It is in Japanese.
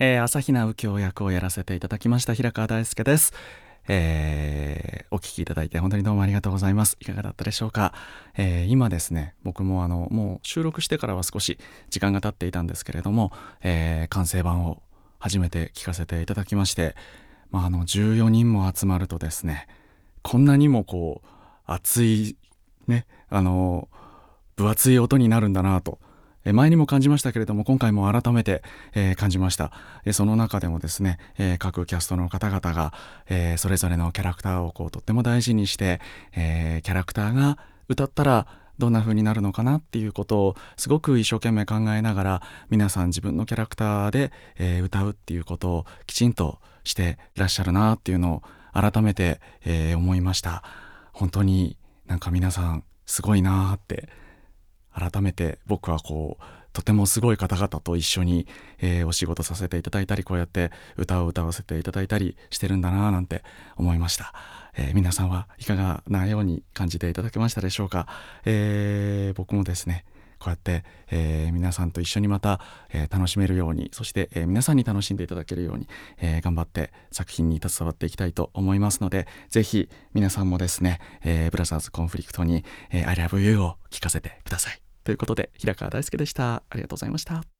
えー、朝比奈右京役をやらせていただきました平川大輔です。えー、お聞きいただいて本当にどうもありがとうございます。いかがだったでしょうか？えー、今ですね、僕もあの、もう収録してからは少し時間が経っていたんですけれども、えー、完成版を初めて聞かせていただきまして、まあ、あの、14人も集まるとですね、こんなにもこう、熱い、ね、あの、分厚い音になるんだなと、前にも感じましたけれども今回も改めて、えー、感じました、え、その中でもですね、えー、各キャストの方々が、えそれぞれのキャラクターをこうとっても大事にして、えキャラクターが歌ったらどんな風になるのかなっていうことをすごく一生懸命考えながら皆さん自分のキャラクターで、え歌うっていうことをきちんとしていらっしゃるなっていうのを改めて、え思いました。本当になんか皆さんすごいなって改めて僕はこうとてもすごい方々と一緒に、えー、お仕事させていただいたりこうやって歌を歌わせていただいたりしてるんだななんて思いました、えー、皆さんはいかがなように感じていただけましたでしょうか、えー、僕もですねこうやって、えー、皆さんと一緒にまた、えー、楽しめるようにそして、えー、皆さんに楽しんでいただけるように、え頑張って作品に携わっていきたいと思いますのでぜひ皆さんもですね、えブラザーズコンフリクトに、え I love you を聞かせてください。ということで平川大輔でした。ありがとうございました。